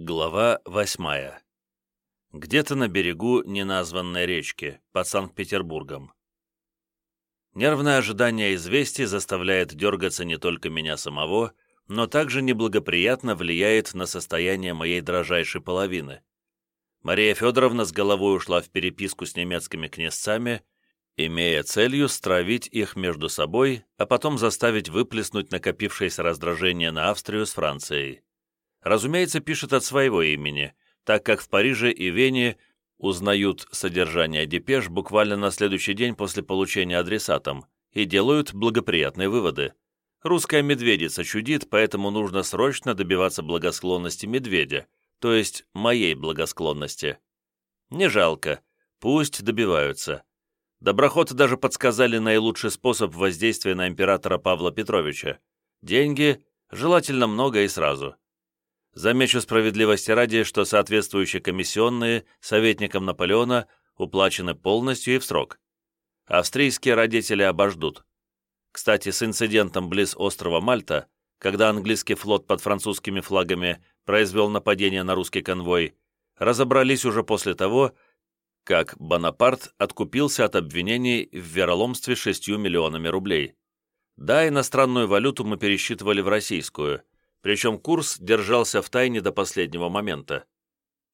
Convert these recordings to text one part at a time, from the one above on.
Глава восьмая. Где-то на берегу неназванной речки, под Санкт-Петербургом. Нервное ожидание известий заставляет дергаться не только меня самого, но также неблагоприятно влияет на состояние моей дрожайшей половины. Мария Федоровна с головой ушла в переписку с немецкими князцами, имея целью стравить их между собой, а потом заставить выплеснуть накопившееся раздражение на Австрию с Францией. Разумеется, пишет от своего имени, так как в Париже и Вене узнают содержание депеш буквально на следующий день после получения адресатом и делают благоприятные выводы. Русская медведица чудит, поэтому нужно срочно добиваться благосклонности медведя, то есть моей благосклонности. Не жалко, пусть добиваются. Доброхоты даже подсказали наилучший способ воздействия на императора Павла Петровича. Деньги, желательно много и сразу. Замечу справедливости ради, что соответствующие комиссионные советникам Наполеона уплачены полностью и в срок. Австрийские родители обождут. Кстати, с инцидентом близ острова Мальта, когда английский флот под французскими флагами произвел нападение на русский конвой, разобрались уже после того, как Бонапарт откупился от обвинений в вероломстве шестью миллионами рублей. Да, иностранную валюту мы пересчитывали в российскую – причем курс держался в тайне до последнего момента.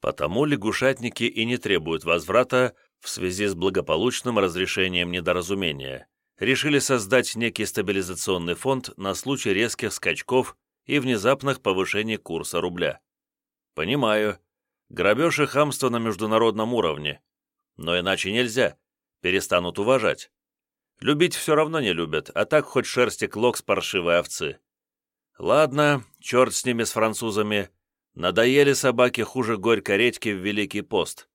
Потому лягушатники и не требуют возврата в связи с благополучным разрешением недоразумения. Решили создать некий стабилизационный фонд на случай резких скачков и внезапных повышений курса рубля. Понимаю, грабеж и хамство на международном уровне. Но иначе нельзя, перестанут уважать. Любить все равно не любят, а так хоть шерсти клок с паршивой овцы. Ладно, черт с ними, с французами. Надоели собаки хуже горькой редьки в Великий пост.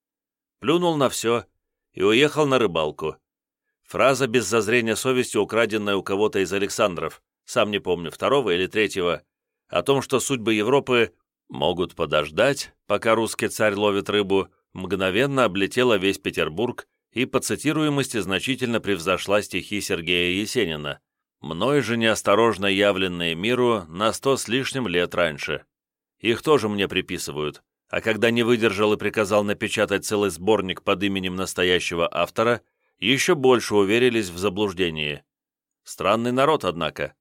Плюнул на все и уехал на рыбалку. Фраза без зазрения совести, украденная у кого-то из Александров, сам не помню, второго или третьего, о том, что судьбы Европы могут подождать, пока русский царь ловит рыбу, мгновенно облетела весь Петербург и по цитируемости значительно превзошла стихи Сергея Есенина мной же неосторожно явленные миру на сто с лишним лет раньше. Их тоже мне приписывают, а когда не выдержал и приказал напечатать целый сборник под именем настоящего автора, еще больше уверились в заблуждении. Странный народ, однако.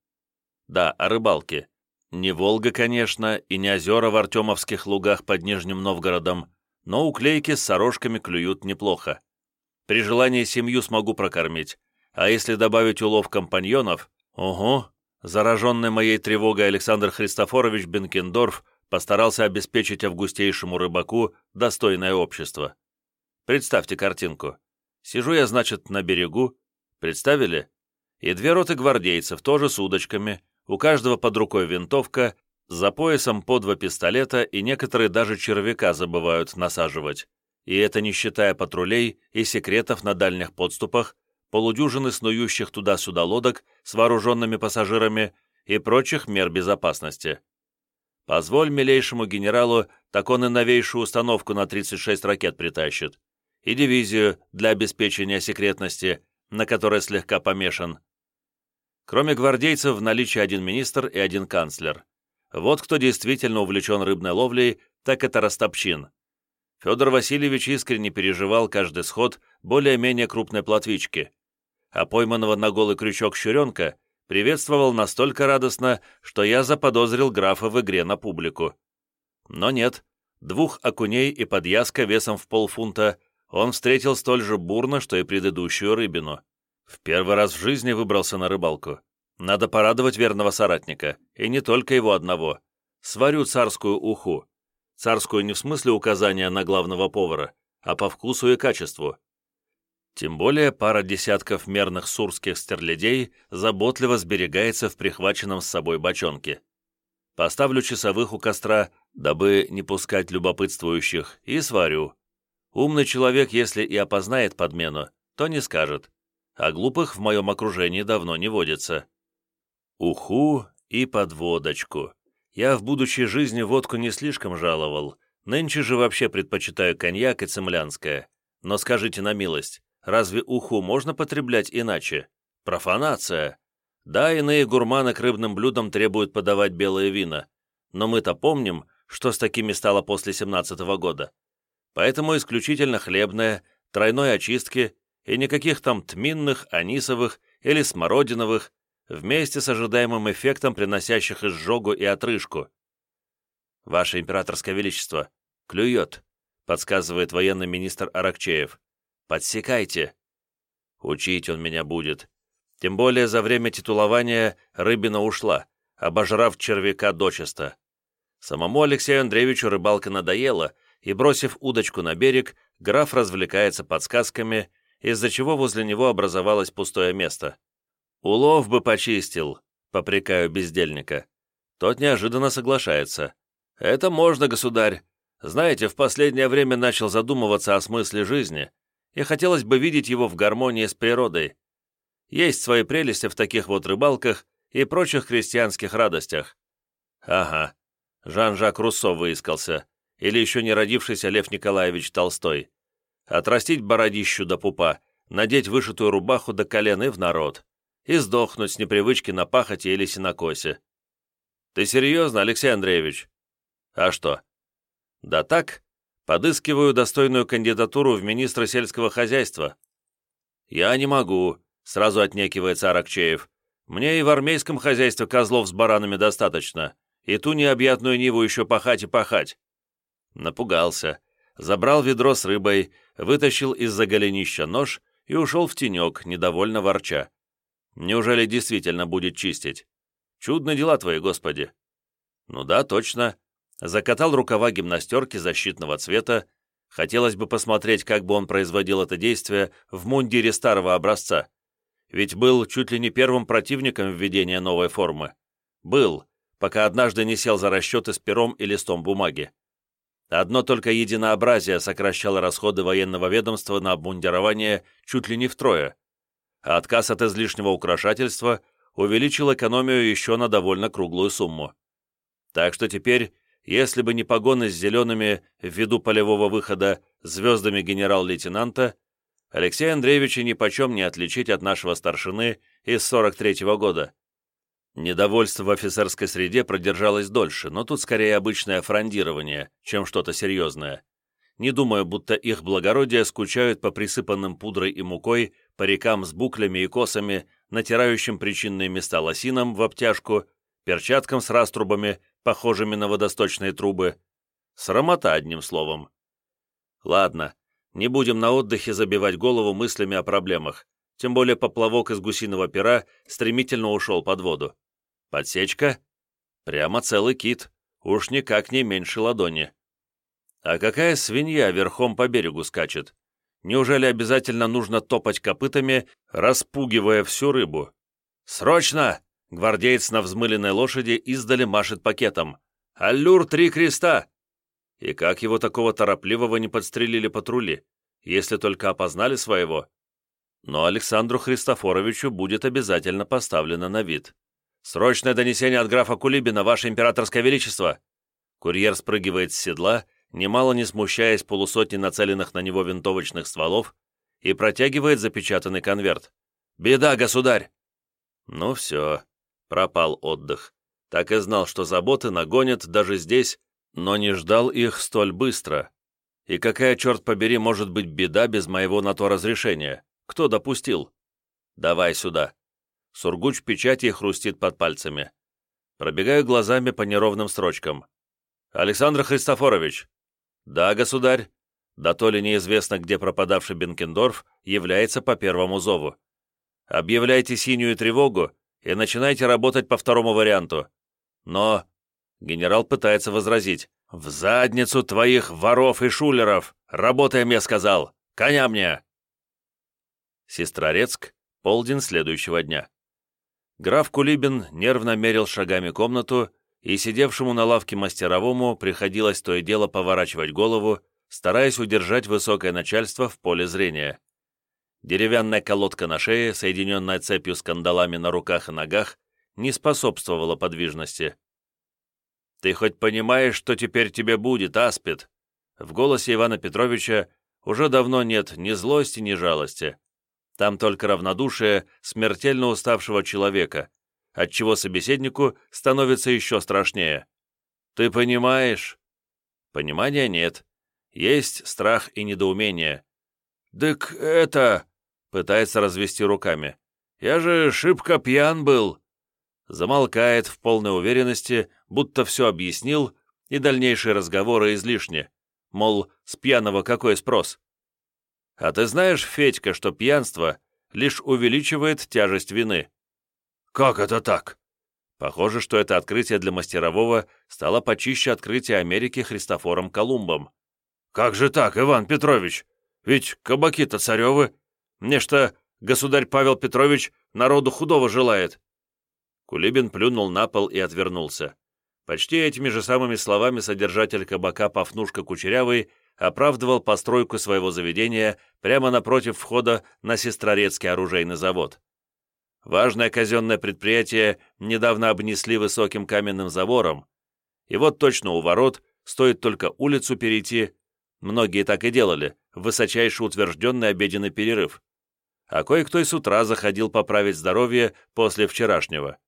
Да, о рыбалке. Не Волга, конечно, и не озера в Артемовских лугах под Нижним Новгородом, но уклейки с сорожками клюют неплохо. При желании семью смогу прокормить, а если добавить улов компаньонов, ого, зараженный моей тревогой Александр Христофорович Бенкендорф постарался обеспечить августейшему рыбаку достойное общество. Представьте картинку. Сижу я, значит, на берегу, представили? И две роты гвардейцев, тоже с удочками, у каждого под рукой винтовка, за поясом по два пистолета, и некоторые даже червяка забывают насаживать. И это не считая патрулей и секретов на дальних подступах, полудюжины снующих туда-сюда лодок с вооруженными пассажирами и прочих мер безопасности. Позволь милейшему генералу, так он и новейшую установку на 36 ракет притащит, и дивизию для обеспечения секретности, на которой слегка помешан. Кроме гвардейцев, в наличии один министр и один канцлер. Вот кто действительно увлечен рыбной ловлей, так это Растопчин. Федор Васильевич искренне переживал каждый сход более-менее крупной плотвички, а пойманного на голый крючок щуренка приветствовал настолько радостно, что я заподозрил графа в игре на публику. Но нет, двух окуней и подъязка весом в полфунта он встретил столь же бурно, что и предыдущую рыбину. В первый раз в жизни выбрался на рыбалку. Надо порадовать верного соратника, и не только его одного. Сварю царскую уху. Царскую не в смысле указания на главного повара, а по вкусу и качеству. Тем более пара десятков мерных сурских стерлядей заботливо сберегается в прихваченном с собой бочонке. Поставлю часовых у костра, дабы не пускать любопытствующих, и сварю. Умный человек, если и опознает подмену, то не скажет, а глупых в моем окружении давно не водится. Уху и подводочку. Я в будущей жизни водку не слишком жаловал, нынче же вообще предпочитаю коньяк и цемлянское. Но скажите на милость, Разве уху можно потреблять иначе? Профанация. Да, иные гурманы к рыбным блюдам требуют подавать белые вина. Но мы-то помним, что с такими стало после семнадцатого года. Поэтому исключительно хлебное, тройной очистки и никаких там тминных, анисовых или смородиновых, вместе с ожидаемым эффектом, приносящих изжогу и отрыжку. «Ваше императорское величество, клюет», — подсказывает военный министр Аракчеев. «Подсекайте». Учить он меня будет. Тем более за время титулования рыбина ушла, обожрав червяка дочисто. Самому Алексею Андреевичу рыбалка надоела, и, бросив удочку на берег, граф развлекается подсказками, из-за чего возле него образовалось пустое место. «Улов бы почистил», — попрекаю бездельника. Тот неожиданно соглашается. «Это можно, государь. Знаете, в последнее время начал задумываться о смысле жизни, и хотелось бы видеть его в гармонии с природой. Есть свои прелести в таких вот рыбалках и прочих крестьянских радостях. Ага, Жан-Жак Руссо выискался, или еще не родившийся Лев Николаевич Толстой. Отрастить бородищу до пупа, надеть вышитую рубаху до колен и в народ, и сдохнуть с непривычки на пахоте или синокосе. Ты серьезно, Алексей Андреевич? А что? Да так, подыскиваю достойную кандидатуру в министра сельского хозяйства. Я не могу, сразу отнекивается Аракчеев. Мне и в армейском хозяйстве козлов с баранами достаточно, и ту необъятную ниву еще пахать и пахать. Напугался, забрал ведро с рыбой, вытащил из-за голенища нож и ушел в тенек, недовольно ворча. Неужели действительно будет чистить? Чудные дела твои, Господи. Ну да, точно. Закатал рукава гимнастерки защитного цвета. Хотелось бы посмотреть, как бы он производил это действие в мундире старого образца. Ведь был чуть ли не первым противником введения новой формы. Был, пока однажды не сел за расчеты с пером и листом бумаги. Одно только единообразие сокращало расходы военного ведомства на обмундирование чуть ли не втрое, а отказ от излишнего украшательства увеличил экономию еще на довольно круглую сумму. Так что теперь, если бы не погоны с зелеными ввиду полевого выхода звездами генерал-лейтенанта, Алексея Андреевича нипочем не отличить от нашего старшины из 43-го года. Недовольство в офицерской среде продержалось дольше, но тут скорее обычное фрондирование, чем что-то серьезное. Не думаю, будто их благородие скучают по присыпанным пудрой и мукой парикам с буклями и косами, натирающим причинные места лосинам в обтяжку, перчаткам с раструбами, похожими на водосточные трубы. Срамота, одним словом. Ладно, не будем на отдыхе забивать голову мыслями о проблемах, тем более поплавок из гусиного пера стремительно ушел под воду. Подсечка? Прямо целый кит, уж никак не меньше ладони. А какая свинья верхом по берегу скачет? Неужели обязательно нужно топать копытами, распугивая всю рыбу? «Срочно!» — гвардеец на взмыленной лошади издали машет пакетом. «Аллюр три креста!» И как его такого торопливого не подстрелили патрули, если только опознали своего? Но Александру Христофоровичу будет обязательно поставлено на вид. «Срочное донесение от графа Кулибина, ваше императорское величество!» Курьер спрыгивает с седла, немало не смущаясь полусотни нацеленных на него винтовочных стволов, и протягивает запечатанный конверт. «Беда, государь!» Ну все, пропал отдых. Так и знал, что заботы нагонят даже здесь, но не ждал их столь быстро. И какая, черт побери, может быть беда без моего на то разрешения? Кто допустил? Давай сюда. Сургуч печати хрустит под пальцами. Пробегаю глазами по неровным строчкам. «Александр Христофорович!» «Да, государь!» Да то ли неизвестно, где пропадавший Бенкендорф является по первому зову. «Объявляйте синюю тревогу и начинайте работать по второму варианту. Но...» Генерал пытается возразить. «В задницу твоих воров и шулеров! Работаем, я сказал! Коня мне!» Сестрорецк, полдень следующего дня. Граф Кулибин нервно мерил шагами комнату, и сидевшему на лавке мастеровому приходилось то и дело поворачивать голову, стараясь удержать высокое начальство в поле зрения. Деревянная колодка на шее, соединенная цепью с кандалами на руках и ногах, не способствовала подвижности. «Ты хоть понимаешь, что теперь тебе будет, аспид?» В голосе Ивана Петровича уже давно нет ни злости, ни жалости. Там только равнодушие смертельно уставшего человека, отчего собеседнику становится еще страшнее. «Ты понимаешь?» Понимания нет. Есть страх и недоумение. «Дык это...» — пытается развести руками. «Я же шибко пьян был». Замолкает в полной уверенности, будто все объяснил, и дальнейшие разговоры излишни. Мол, с пьяного какой спрос? А ты знаешь, Федька, что пьянство лишь увеличивает тяжесть вины? Как это так? Похоже, что это открытие для мастерового стало почище открытия Америки Христофором Колумбом. «Как же так, Иван Петрович? Ведь кабаки-то царевы. Нечто государь Павел Петрович народу худого желает». Кулибин плюнул на пол и отвернулся. Почти этими же самыми словами содержатель кабака Пафнушка Кучерявый оправдывал постройку своего заведения прямо напротив входа на Сестрорецкий оружейный завод. Важное казенное предприятие недавно обнесли высоким каменным забором, и вот точно у ворот, стоит только улицу перейти, многие так и делали, в утвержденный обеденный перерыв. А кое-кто и с утра заходил поправить здоровье после вчерашнего.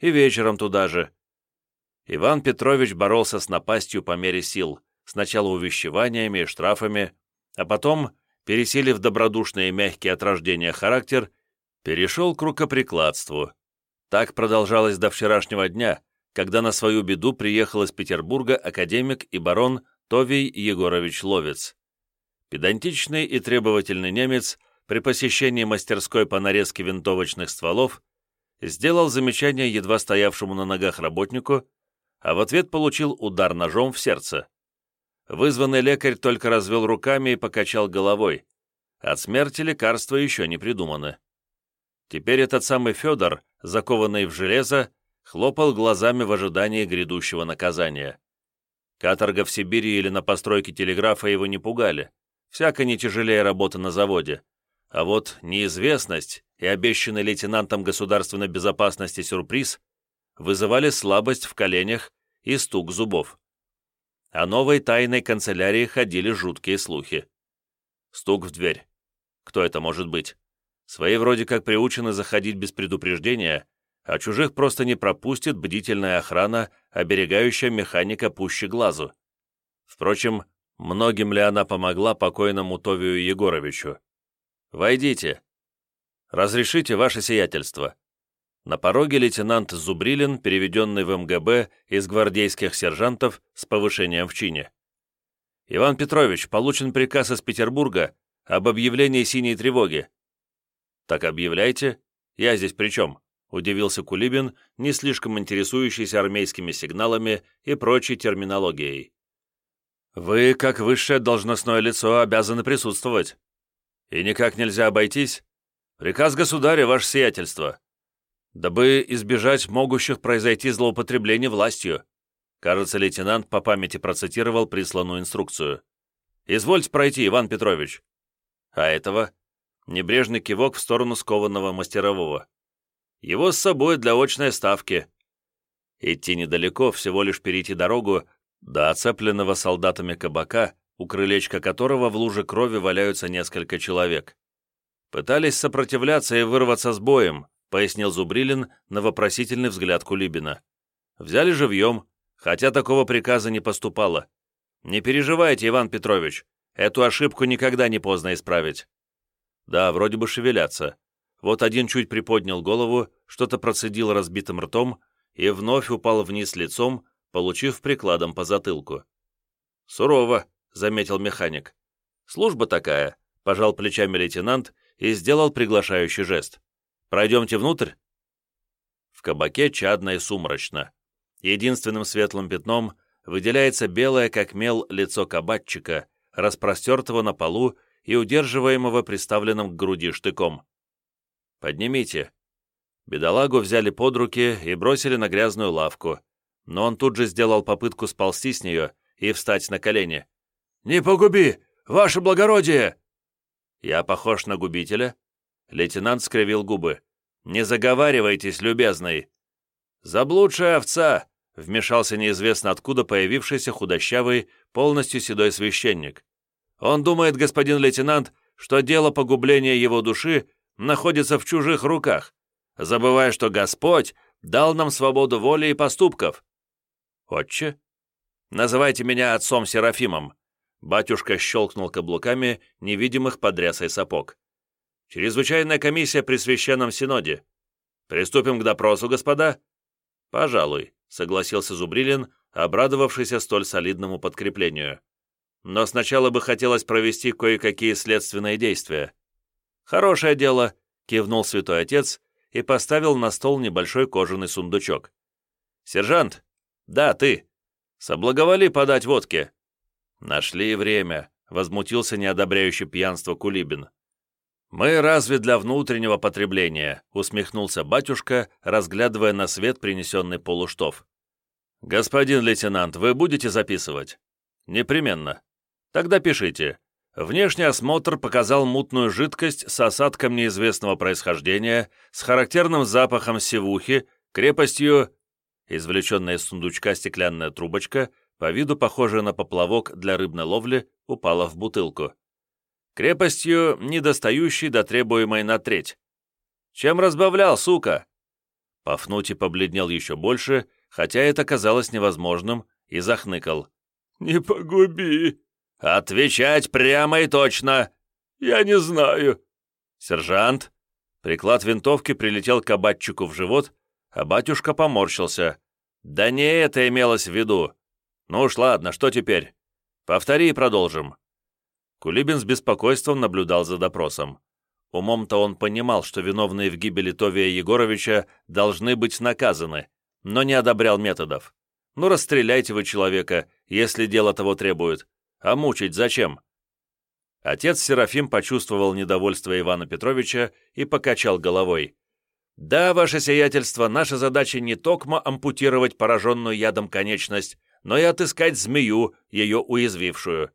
И вечером туда же. Иван Петрович боролся с напастью по мере сил, сначала увещеваниями и штрафами, а потом, пересилив добродушный и мягкий от рождения характер, перешел к рукоприкладству. Так продолжалось до вчерашнего дня, когда на свою беду приехал из Петербурга академик и барон Товий Егорович Ловец. Педантичный и требовательный немец при посещении мастерской по нарезке винтовочных стволов сделал замечание едва стоявшему на ногах работнику, а в ответ получил удар ножом в сердце. Вызванный лекарь только развел руками и покачал головой. От смерти лекарства еще не придуманы. Теперь этот самый Федор, закованный в железо, хлопал глазами в ожидании грядущего наказания. Каторга в Сибири или на постройке телеграфа его не пугали, всяко не тяжелее работы на заводе. А вот неизвестность и обещанный лейтенантом государственной безопасности сюрприз вызывали слабость в коленях и стук зубов. О новой тайной канцелярии ходили жуткие слухи. Стук в дверь. Кто это может быть? Свои вроде как приучены заходить без предупреждения, а чужих просто не пропустит бдительная охрана, оберегающая механика пуще глазу. Впрочем, многим ли она помогла покойному Товию Егоровичу? «Войдите». «Разрешите ваше сиятельство». На пороге лейтенант Зубрилин, переведенный в МГБ из гвардейских сержантов с повышением в чине. «Иван Петрович, получен приказ из Петербурга об объявлении синей тревоги. «Так объявляйте. Я здесь при чем?» — удивился Кулибин, не слишком интересующийся армейскими сигналами и прочей терминологией. «Вы, как высшее должностное лицо, обязаны присутствовать. И никак нельзя обойтись. Приказ государя, ваше сиятельство. Дабы избежать могущих произойти злоупотреблений властью». Кажется, лейтенант по памяти процитировал присланную инструкцию. «Извольте пройти, Иван Петрович». «А этого?» Небрежный кивок в сторону скованного мастерового. Его с собой для очной ставки. Идти недалеко, всего лишь перейти дорогу до оцепленного солдатами кабака, у крылечка которого в луже крови валяются несколько человек. Пытались сопротивляться и вырваться с боем, пояснил Зубрилин на вопросительный взгляд Кулибина. Взяли живьем, хотя такого приказа не поступало. Не переживайте, Иван Петрович, эту ошибку никогда не поздно исправить. Да, вроде бы шевелятся. Вот один чуть приподнял голову, что-то процедил разбитым ртом и вновь упал вниз лицом, получив прикладом по затылку. «Сурово», — заметил механик. «Служба такая», — пожал плечами лейтенант и сделал приглашающий жест. «Пройдемте внутрь?» В кабаке чадно и сумрачно. Единственным светлым пятном выделяется белое, как мел, лицо кабатчика, распростертого на полу и удерживаемого приставленным к груди штыком. «Поднимите». Бедолагу взяли под руки и бросили на грязную лавку, но он тут же сделал попытку сползти с нее и встать на колени. «Не погуби, ваше благородие!» «Я похож на губителя?» Лейтенант скривил губы. «Не заговаривайтесь, любезный!» «Заблудшая овца!» — вмешался неизвестно откуда появившийся худощавый, полностью седой священник. Он думает, господин лейтенант, что дело погубления его души находится в чужих руках, забывая, что Господь дал нам свободу воли и поступков. Отче? Называйте меня отцом Серафимом». Батюшка щелкнул каблуками невидимых под рясой сапог. «Чрезвычайная комиссия при Священном Синоде. Приступим к допросу, господа?» «Пожалуй», — согласился Зубрилин, обрадовавшийся столь солидному подкреплению. «Но сначала бы хотелось провести кое-какие следственные действия». «Хорошее дело», — кивнул святой отец и поставил на стол небольшой кожаный сундучок. «Сержант!» «Да, ты!» «Соблаговоли подать водки!» «Нашли время», — возмутился неодобряющий пьянство Кулибин. «Мы разве для внутреннего потребления?» — усмехнулся батюшка, разглядывая на свет принесенный полуштов. «Господин лейтенант, вы будете записывать?» «Непременно. Тогда пишите. Внешний осмотр показал мутную жидкость с осадком неизвестного происхождения, с характерным запахом севухи, крепостью Извлеченная из сундучка стеклянная трубочка, по виду похожая на поплавок для рыбной ловли, упала в бутылку. Крепостью, недостающей до требуемой на треть. «Чем разбавлял, сука?» Пафнутий побледнел еще больше, хотя это казалось невозможным, и захныкал. «Не погуби!» «Отвечать прямо и точно!» «Я не знаю!» «Сержант!» Приклад винтовки прилетел к кабатчику в живот, а батюшка поморщился. «Да не это имелось в виду. Ну уж ладно, что теперь? Повтори и продолжим». Кулибин с беспокойством наблюдал за допросом. Умом-то он понимал, что виновные в гибели Товия Егоровича должны быть наказаны, но не одобрял методов. Ну, расстреляйте вы человека, если дело того требует. А мучить зачем? Отец Серафим почувствовал недовольство Ивана Петровича и покачал головой. «Да, ваше сиятельство, наша задача не токмо ампутировать пораженную ядом конечность, но и отыскать змею, ее уязвившую.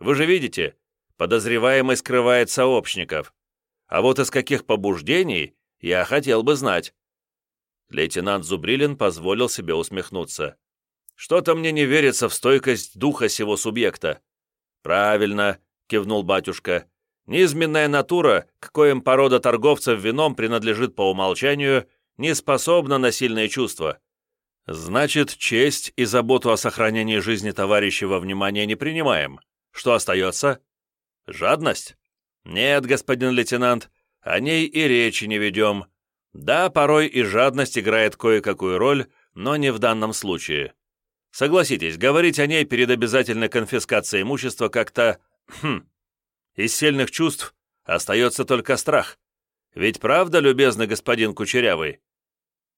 Вы же видите, подозреваемый скрывает сообщников. А вот из каких побуждений, я хотел бы знать». Лейтенант Зубрилин позволил себе усмехнуться. «Что-то мне не верится в стойкость духа сего субъекта». «Правильно», — кивнул батюшка. Низменная натура, к коим порода торговцев вином принадлежит по умолчанию, не способна на сильные чувства. Значит, честь и заботу о сохранении жизни товарища во внимание не принимаем. Что остается? Жадность? Нет, господин лейтенант, о ней и речи не ведем. Да, порой и жадность играет кое-какую роль, но не в данном случае. Согласитесь, говорить о ней перед обязательной конфискацией имущества как-то... Хм, из сильных чувств остается только страх. Ведь правда, любезный господин Кучерявый?»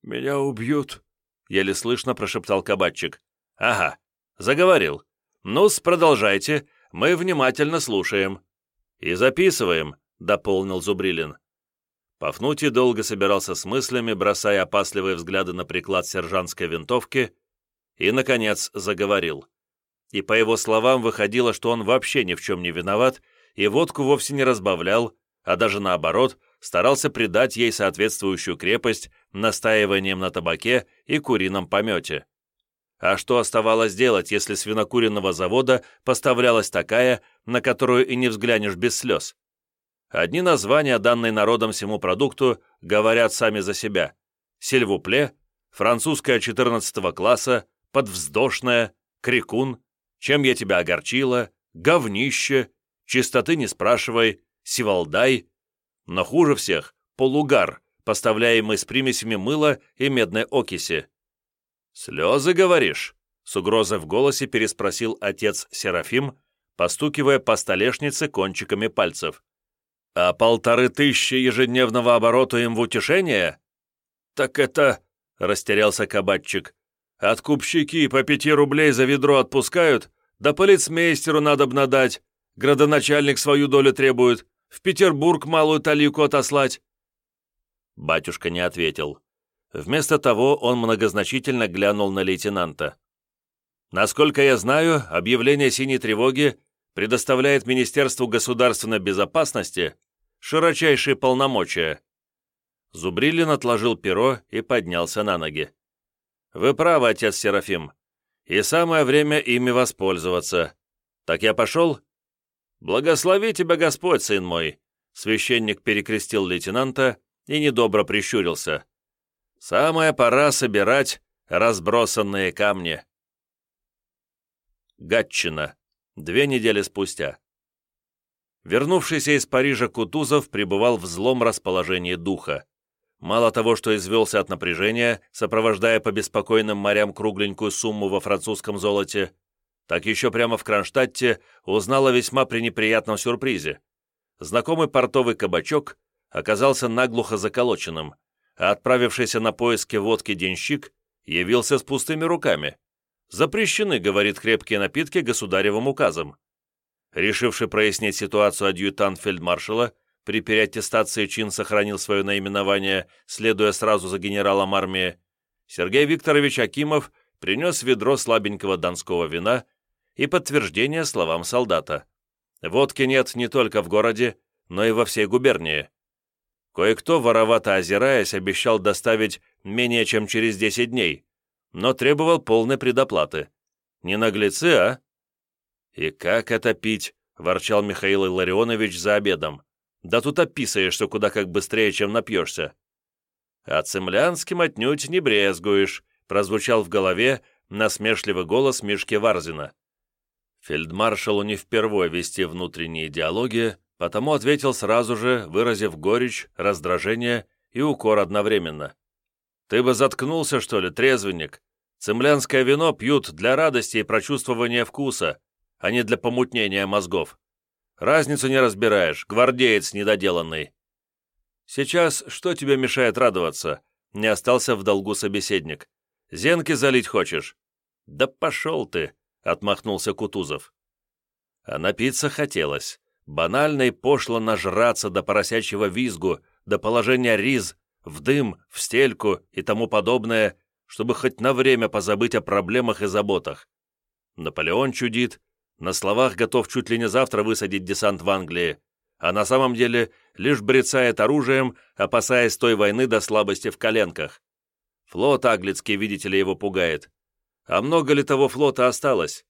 «Меня убьют», — еле слышно прошептал кабачик. «Ага, заговорил. Ну-с, продолжайте, мы внимательно слушаем». «И записываем», — дополнил Зубрилин. Пафнутий долго собирался с мыслями, бросая опасливые взгляды на приклад сержантской винтовки, и, наконец, заговорил. И по его словам выходило, что он вообще ни в чем не виноват и водку вовсе не разбавлял, а даже наоборот, старался придать ей соответствующую крепость настаиванием на табаке и курином помете. А что оставалось делать, если с винокуренного завода поставлялась такая, на которую и не взглянешь без слез? Одни названия, данные народом всему продукту, говорят сами за себя. Сильвупле, французская 14 класса, подвздошная, крикун, чем я тебя огорчила, говнище, Чистоты не спрашивай, сивалдай. Но хуже всех – полугар, поставляемый с примесями мыла и медной окиси. «Слезы, говоришь?» – с угрозой в голосе переспросил отец Серафим, постукивая по столешнице кончиками пальцев. «А полторы тысячи ежедневного оборота им в утешение?» «Так это...» — растерялся кабачик. «Откупщики по пяти рублей за ведро отпускают, да полицмейстеру надо б надать, Градоначальник свою долю требует. В Петербург малую талику отослать». Батюшка не ответил. Вместо того он многозначительно глянул на лейтенанта. «Насколько я знаю, объявление синей тревоги предоставляет Министерству государственной безопасности широчайшие полномочия». Зубрилин отложил перо и поднялся на ноги. «Вы правы, отец Серафим, и самое время ими воспользоваться. Так я пошел?» «Благослови тебя Господь, сын мой!» Священник перекрестил лейтенанта и недобро прищурился. «Самая пора собирать разбросанные камни». Гатчина. Две недели спустя. Вернувшийся из Парижа Кутузов пребывал в злом расположении духа. Мало того, что извелся от напряжения, сопровождая по беспокойным морям кругленькую сумму во французском золоте, так еще прямо в Кронштадте узнал о весьма пренеприятном сюрпризе. Знакомый портовый кабачок оказался наглухо заколоченным, а отправившийся на поиски водки денщик явился с пустыми руками. Запрещены, говорит, крепкие напитки государевым указом. Решивший прояснить ситуацию адъютант фельдмаршала, при переаттестации чин сохранил свое наименование, следуя сразу за генералом армии, Сергей Викторович Акимов принес ведро слабенького донского вина и подтверждение словам солдата. Водки нет не только в городе, но и во всей губернии. Кое-кто, воровато озираясь, обещал доставить менее чем через 10 дней, но требовал полной предоплаты. Не наглецы, а? «И как это пить?» – ворчал Михаил Илларионович за обедом. «Да тут описываешься куда как быстрее, чем напьешься». «А цемлянским отнюдь не брезгуешь», – прозвучал в голове насмешливый голос Мишки Варзина. Фельдмаршалу не впервой вести внутренние диалоги, потому ответил сразу же, выразив горечь, раздражение и укор одновременно. «Ты бы заткнулся, что ли, трезвенник? Цемлянское вино пьют для радости и прочувствования вкуса, а не для помутнения мозгов. Разницу не разбираешь, гвардеец недоделанный. Сейчас что тебе мешает радоваться? Не остался в долгу собеседник. Зенки залить хочешь? Да пошел ты, отмахнулся Кутузов. А напиться хотелось. Банально и пошло нажраться до поросячьего визгу, до положения риз, в дым, в стельку и тому подобное, чтобы хоть на время позабыть о проблемах и заботах. Наполеон чудит, на словах готов чуть ли не завтра высадить десант в Англии, а на самом деле лишь брецает оружием, опасаясь той войны до слабости в коленках. Флот Аглицкий, видите ли, его пугает. А много ли того флота осталось?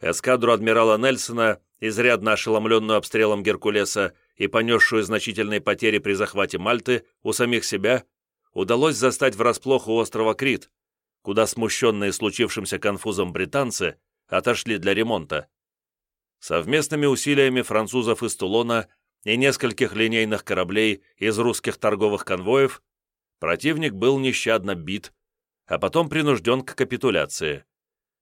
Эскадру адмирала Нельсона, изрядно ошеломленную обстрелом Геркулеса и понесшую значительные потери при захвате Мальты у самих себя, удалось застать врасплох у острова Крит, куда смущенные случившимся конфузом британцы отошли для ремонта. Совместными усилиями французов из Тулона и нескольких линейных кораблей из русских торговых конвоев противник был нещадно бит, а потом принужден к капитуляции.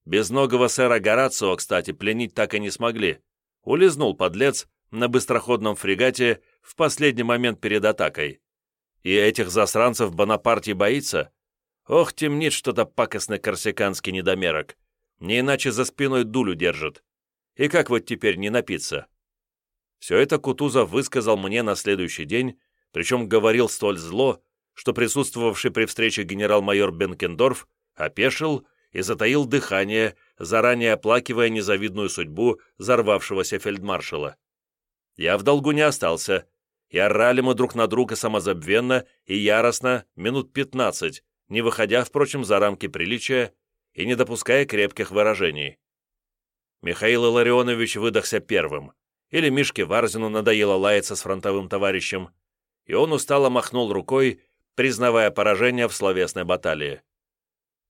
Безногого сэра Горацио, кстати, пленить так и не смогли. Улизнул подлец на быстроходном фрегате в последний момент перед атакой. И этих засранцев Бонапарти боится? Ох, темнит что-то пакостный корсиканский недомерок не иначе за спиной дулю держит. И как вот теперь не напиться? Все это Кутузов высказал мне на следующий день, причем говорил столь зло, что присутствовавший при встрече генерал-майор Бенкендорф опешил и затаил дыхание, заранее оплакивая незавидную судьбу взорвавшегося фельдмаршала. Я в долгу не остался, и орали мы друг на друга самозабвенно и яростно минут пятнадцать, не выходя, впрочем, за рамки приличия и не допуская крепких выражений. Михаил Илларионович выдохся первым, или Мишке Варзину надоело лаяться с фронтовым товарищем, и он устало махнул рукой, признавая поражение в словесной баталии.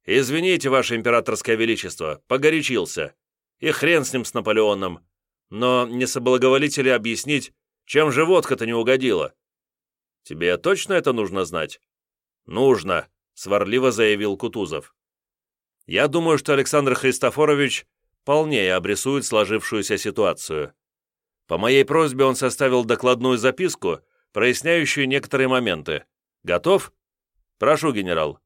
«Извините, Ваше Императорское Величество, погорячился. И хрен с ним, с Наполеоном. Но не соблаговолите ли объяснить, чем же водка-то не угодила?» «Тебе точно это нужно знать?» «Нужно», — сварливо заявил Кутузов. Я думаю, что Александр Христофорович полнее обрисует сложившуюся ситуацию. По моей просьбе он составил докладную записку, проясняющую некоторые моменты. Готов? Прошу, генерал.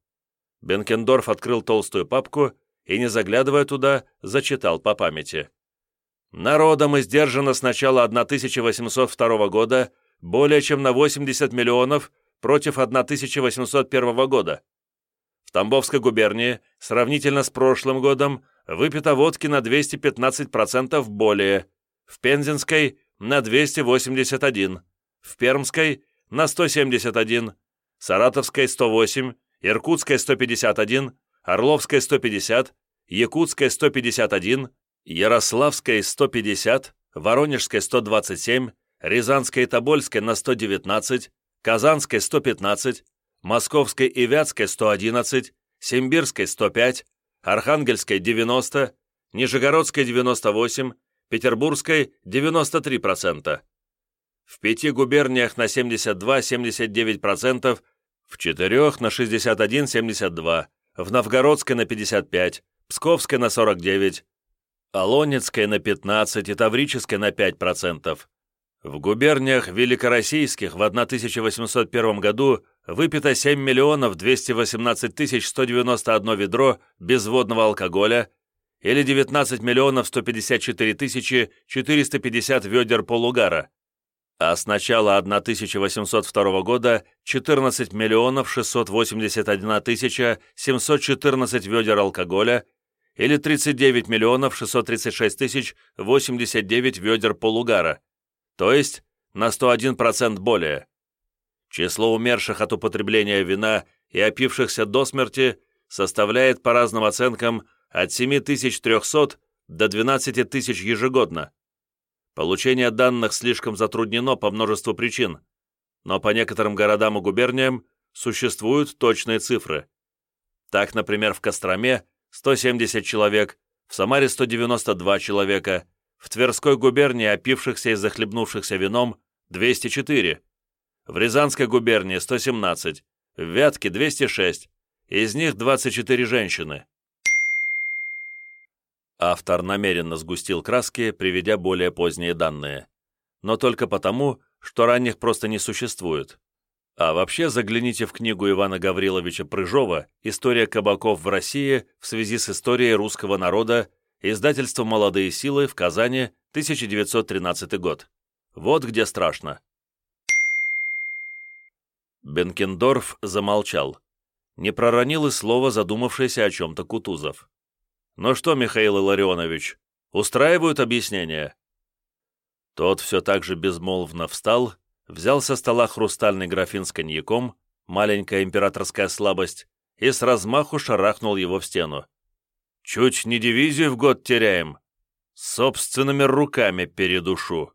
Бенкендорф открыл толстую папку и, не заглядывая туда, зачитал по памяти. Народом издержано с начала 1802 года более чем на 80 миллионов против 1801 года. Тамбовской губернии сравнительно с прошлым годом выпито водки на 215% более, в Пензенской – на 281, в Пермской – на 171, Саратовской – 108, Иркутской – 151, Орловской – 150, Якутской – 151, Ярославской – 150, Воронежской – 127, Рязанской и Тобольской – на 119, Казанской – 115, Московской и Вятской 111, Симбирской 105, Архангельской 90, Нижегородской 98%, Петербургской 93%. В пяти губерниях на 72-79%, в четырех на 61-72%, в Новгородской на 55%, Псковской на 49%, Олонецкой на 15% и Таврической на 5%. В губерниях Великороссийских в 1801 году выпито 7 миллионов 218 тысяч 191 ведро безводного алкоголя или 19 миллионов 154 тысячи 450 ведер полугара, а с начала 1802 года 14 миллионов 681 тысяча 714 ведер алкоголя или 39 миллионов 636 тысяч 89 ведер полугара, то есть на 101% более. Число умерших от употребления вина и опившихся до смерти составляет по разным оценкам от 7300 до 12 тысяч ежегодно. Получение данных слишком затруднено по множеству причин, но по некоторым городам и губерниям существуют точные цифры. Так, например, в Костроме 170 человек, в Самаре 192 человека, в Тверской губернии опившихся и захлебнувшихся вином 204, в Рязанской губернии 117, в Вятке 206, из них 24 женщины. Автор намеренно сгустил краски, приведя более поздние данные. Но только потому, что ранних просто не существует. А вообще загляните в книгу Ивана Гавриловича Прыжова «История кабаков в России в связи с историей русского народа», издательство «Молодые силы» в Казани, 1913 год. Вот где страшно. Бенкендорф замолчал. Не проронил и слова, задумавшийся о чем-то Кутузов. «Ну что, Михаил Илларионович, устраивают объяснения?» Тот все так же безмолвно встал, взял со стола хрустальный графин с коньяком, маленькая императорская слабость, и с размаху шарахнул его в стену. «Чуть не дивизию в год теряем. Собственными руками передушу».